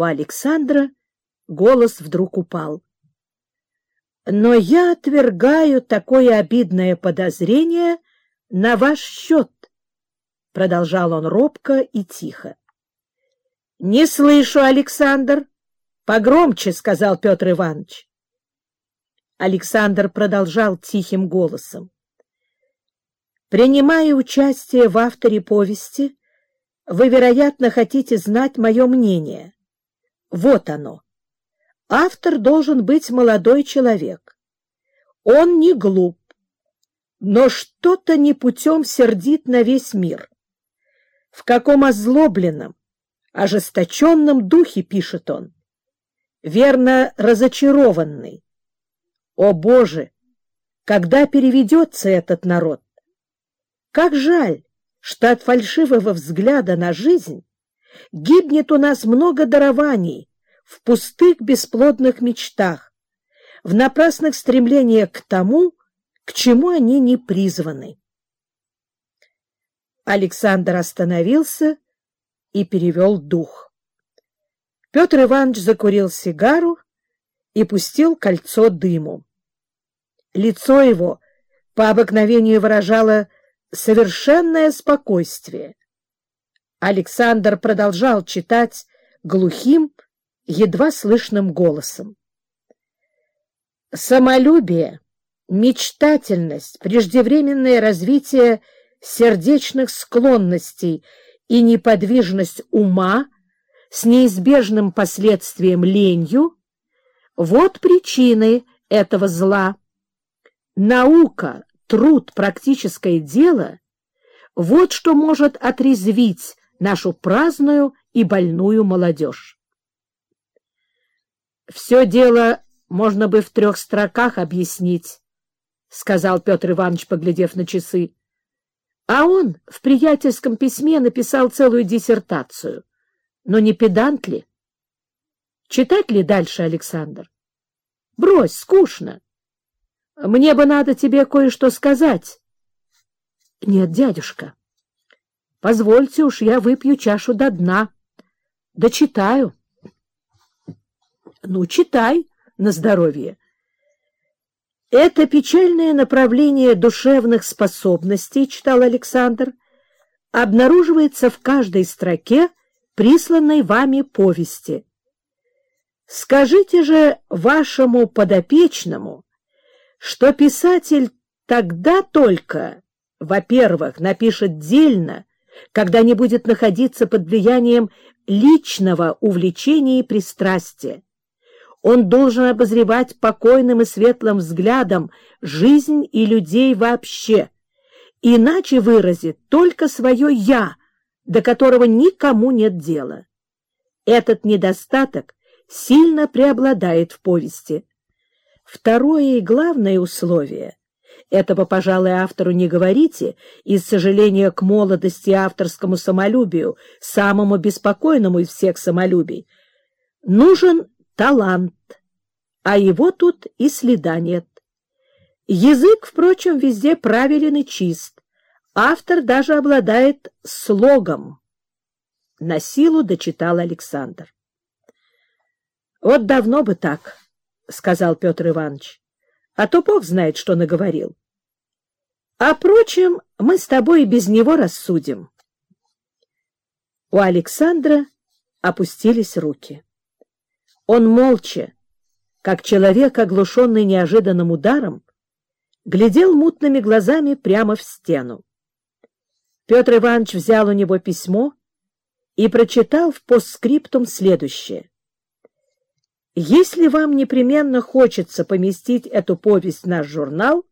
У Александра голос вдруг упал. Но я отвергаю такое обидное подозрение на ваш счет, — продолжал он робко и тихо. — Не слышу, Александр. Погромче, — сказал Петр Иванович. Александр продолжал тихим голосом. Принимая участие в авторе повести, вы, вероятно, хотите знать мое мнение. Вот оно. Автор должен быть молодой человек. Он не глуп, но что-то не путем сердит на весь мир. В каком озлобленном, ожесточенном духе пишет он. Верно, разочарованный. О, Боже! Когда переведется этот народ? Как жаль, что от фальшивого взгляда на жизнь гибнет у нас много дарований в пустых бесплодных мечтах, в напрасных стремлениях к тому, к чему они не призваны. Александр остановился и перевел дух. Петр Иванович закурил сигару и пустил кольцо дыму. Лицо его по обыкновению выражало совершенное спокойствие. Александр продолжал читать глухим, едва слышным голосом. Самолюбие, мечтательность, преждевременное развитие сердечных склонностей и неподвижность ума с неизбежным последствием ленью — вот причины этого зла. Наука, труд, практическое дело — вот что может отрезвить нашу праздную и больную молодежь. Все дело можно бы в трех строках объяснить, — сказал Петр Иванович, поглядев на часы. А он в приятельском письме написал целую диссертацию. Но не педант ли? Читать ли дальше, Александр? Брось, скучно. Мне бы надо тебе кое-что сказать. — Нет, дядюшка. — Позвольте уж, я выпью чашу до дна. Дочитаю. — Ну, читай на здоровье. Это печальное направление душевных способностей, читал Александр, обнаруживается в каждой строке присланной вами повести. Скажите же вашему подопечному, что писатель тогда только, во-первых, напишет дельно, когда не будет находиться под влиянием личного увлечения и пристрастия. Он должен обозревать покойным и светлым взглядом жизнь и людей вообще, иначе выразит только свое «я», до которого никому нет дела. Этот недостаток сильно преобладает в повести. Второе и главное условие — этого, пожалуй, автору не говорите, из сожаления к молодости и авторскому самолюбию, самому беспокойному из всех самолюбий, нужен талант, а его тут и следа нет. Язык, впрочем, везде правилен и чист. Автор даже обладает слогом. На силу дочитал Александр. Вот давно бы так, — сказал Петр Иванович. — А то Бог знает, что наговорил. А, впрочем, мы с тобой без него рассудим. У Александра опустились руки. Он молча, как человек, оглушенный неожиданным ударом, глядел мутными глазами прямо в стену. Петр Иванович взял у него письмо и прочитал в постскриптум следующее. Если вам непременно хочется поместить эту повесть в наш журнал,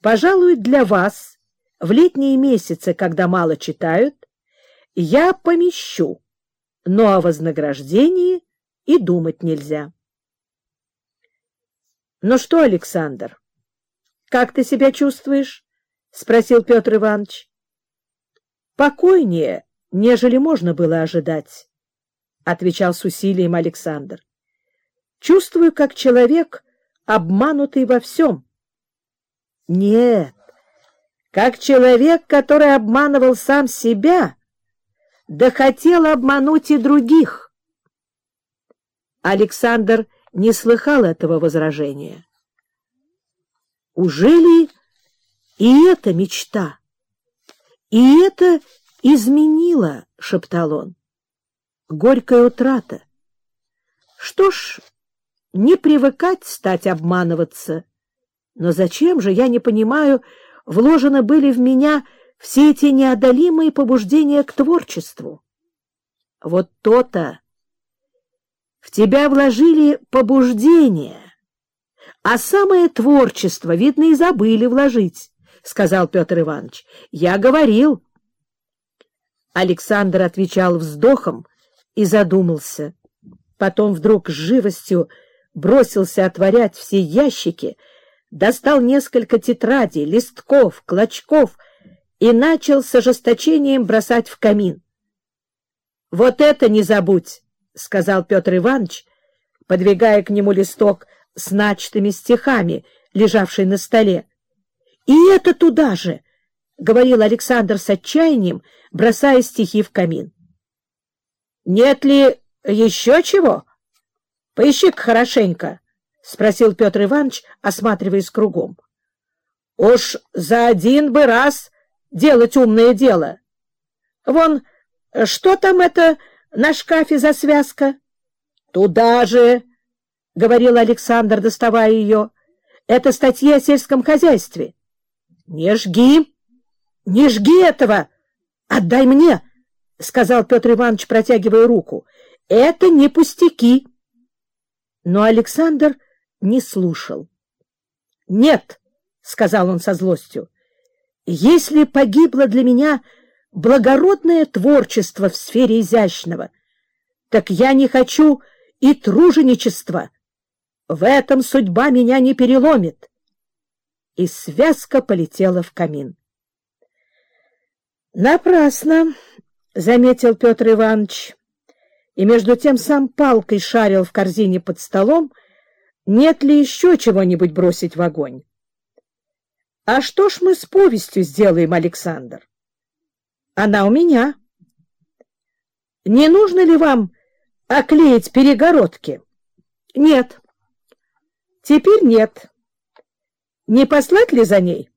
пожалуй, для вас в летние месяцы, когда мало читают, я помещу, но о вознаграждении и думать нельзя. — Ну что, Александр, как ты себя чувствуешь? — спросил Петр Иванович. — Покойнее, нежели можно было ожидать, — отвечал с усилием Александр. Чувствую, как человек, обманутый во всем. Нет, как человек, который обманывал сам себя, да хотел обмануть и других. Александр не слыхал этого возражения. Ужели и это мечта? И это изменило, — шептал он. Горькая утрата. Что ж, не привыкать стать обманываться. Но зачем же, я не понимаю, вложены были в меня все эти неодолимые побуждения к творчеству? Вот то-то. В тебя вложили побуждение, а самое творчество, видно, и забыли вложить, — сказал Петр Иванович. Я говорил. Александр отвечал вздохом и задумался. Потом вдруг с живостью бросился отворять все ящики, достал несколько тетрадей, листков, клочков и начал с ожесточением бросать в камин. — Вот это не забудь! — сказал Петр Иванович, подвигая к нему листок с начатыми стихами, лежавший на столе. — И это туда же! — говорил Александр с отчаянием, бросая стихи в камин. — Нет ли еще чего? Поищи-ка хорошенько, — спросил Петр Иванович, осматриваясь кругом. — Уж за один бы раз делать умное дело. Вон, что там это на шкафе за связка? — Туда же, — говорил Александр, доставая ее. — Это статья о сельском хозяйстве. — Не жги! Не жги этого! Отдай мне! — сказал Петр Иванович, протягивая руку. — Это не пустяки. Но Александр не слушал. — Нет, — сказал он со злостью, — если погибло для меня благородное творчество в сфере изящного, так я не хочу и труженичества. В этом судьба меня не переломит. И связка полетела в камин. Напрасно, — заметил Петр Иванович, и между тем сам палкой шарил в корзине под столом, нет ли еще чего-нибудь бросить в огонь. — А что ж мы с повестью сделаем, Александр? Она у меня. Не нужно ли вам оклеить перегородки? Нет. Теперь нет. Не послать ли за ней?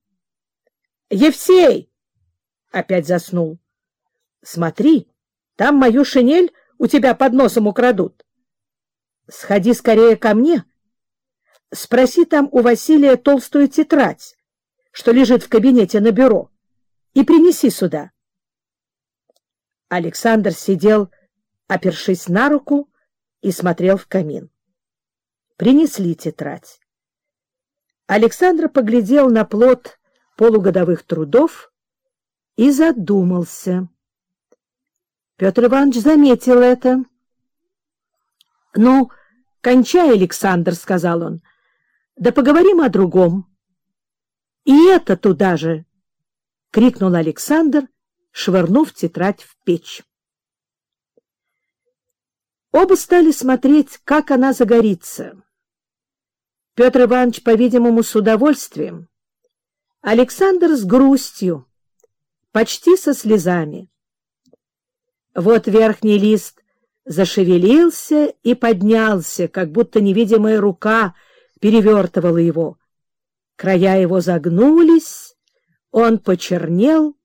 Евсей! Опять заснул. Смотри, там мою шинель у тебя под носом украдут. Сходи скорее ко мне. Спроси там у Василия толстую тетрадь, что лежит в кабинете на бюро, и принеси сюда. Александр сидел, опершись на руку, и смотрел в камин. Принесли тетрадь. Александр поглядел на плод полугодовых трудов и задумался. Петр Иванович заметил это. — Ну, кончай, Александр, — сказал он, — да поговорим о другом. — И это туда же! — крикнул Александр швырнув тетрадь в печь. Оба стали смотреть, как она загорится. Петр Иванович, по-видимому, с удовольствием, Александр с грустью, почти со слезами. Вот верхний лист зашевелился и поднялся, как будто невидимая рука перевертывала его. Края его загнулись, он почернел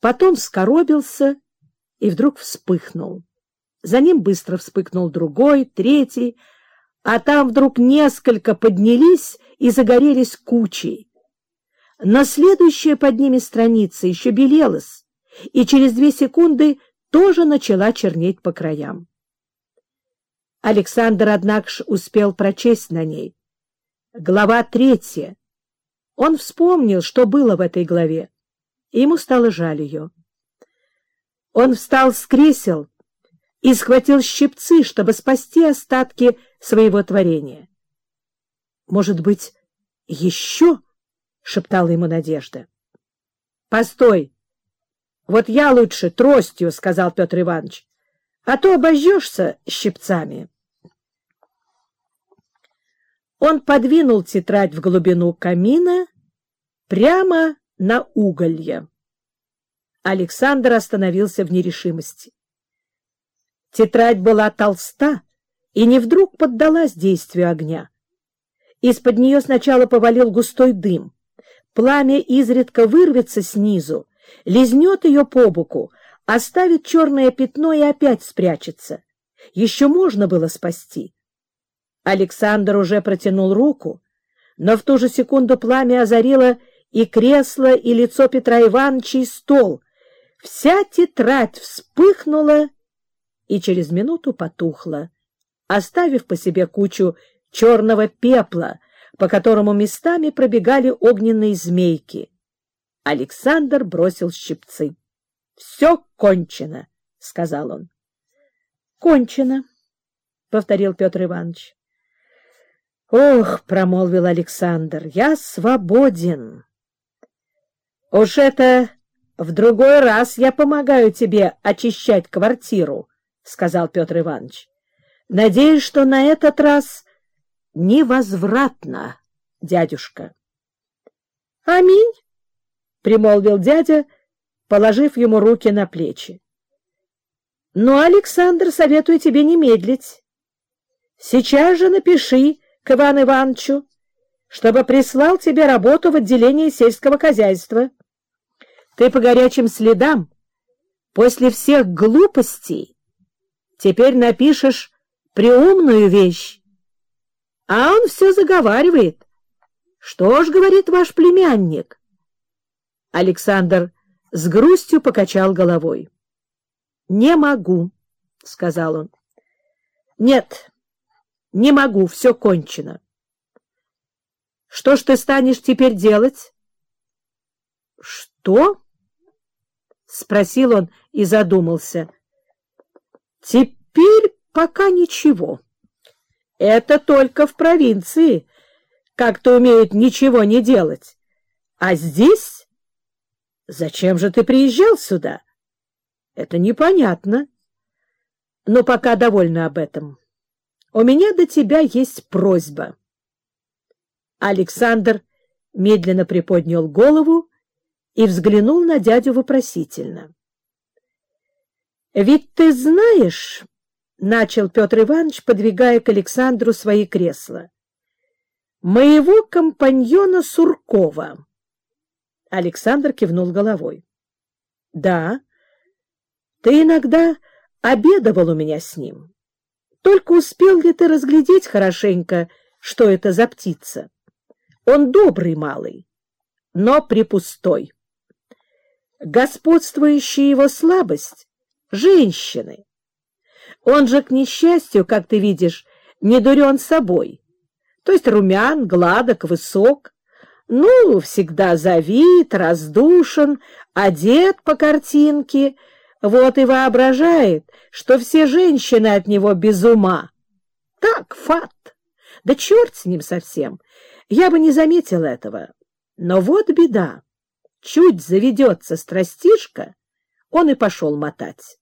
потом скоробился и вдруг вспыхнул. За ним быстро вспыхнул другой, третий, а там вдруг несколько поднялись и загорелись кучей. Но следующая под ними страница еще белелась, и через две секунды тоже начала чернеть по краям. Александр, однако ж, успел прочесть на ней. Глава третья. Он вспомнил, что было в этой главе и ему стало жаль ее. Он встал с кресел и схватил щипцы, чтобы спасти остатки своего творения. — Может быть, еще? — шептала ему Надежда. — Постой! Вот я лучше тростью, — сказал Петр Иванович, — а то обожжешься щипцами. Он подвинул тетрадь в глубину камина прямо на уголье. Александр остановился в нерешимости. Тетрадь была толста и не вдруг поддалась действию огня. Из-под нее сначала повалил густой дым. Пламя изредка вырвется снизу, лизнет ее по боку, оставит черное пятно и опять спрячется. Еще можно было спасти. Александр уже протянул руку, но в ту же секунду пламя озарило и кресло, и лицо Петра Ивановича, и стол. Вся тетрадь вспыхнула и через минуту потухла, оставив по себе кучу черного пепла, по которому местами пробегали огненные змейки. Александр бросил щипцы. — Все кончено, — сказал он. — Кончено, — повторил Петр Иванович. — Ох, — промолвил Александр, — я свободен. — Уж это в другой раз я помогаю тебе очищать квартиру, — сказал Петр Иванович. — Надеюсь, что на этот раз невозвратно, дядюшка. — Аминь, — примолвил дядя, положив ему руки на плечи. — Ну, Александр, советую тебе не медлить. Сейчас же напиши к Ивану Ивановичу, чтобы прислал тебе работу в отделении сельского хозяйства. Ты по горячим следам, после всех глупостей, теперь напишешь преумную вещь. А он все заговаривает. Что ж, говорит ваш племянник? Александр с грустью покачал головой. — Не могу, — сказал он. — Нет, не могу, все кончено. — Что ж ты станешь теперь делать? — Что? — спросил он и задумался. — Теперь пока ничего. Это только в провинции как-то умеют ничего не делать. А здесь... Зачем же ты приезжал сюда? Это непонятно. Но пока довольна об этом. У меня до тебя есть просьба. Александр медленно приподнял голову и взглянул на дядю вопросительно. — Ведь ты знаешь, — начал Петр Иванович, подвигая к Александру свои кресла, — моего компаньона Суркова. Александр кивнул головой. — Да, ты иногда обедовал у меня с ним. Только успел ли ты разглядеть хорошенько, что это за птица? Он добрый малый, но припустой. Господствующая его слабость — женщины. Он же, к несчастью, как ты видишь, не дурен собой, то есть румян, гладок, высок, ну, всегда завит, раздушен, одет по картинке — вот и воображает, что все женщины от него без ума. Так, факт. Да черт с ним совсем. Я бы не заметил этого. Но вот беда. Чуть заведется страстишка, он и пошел мотать.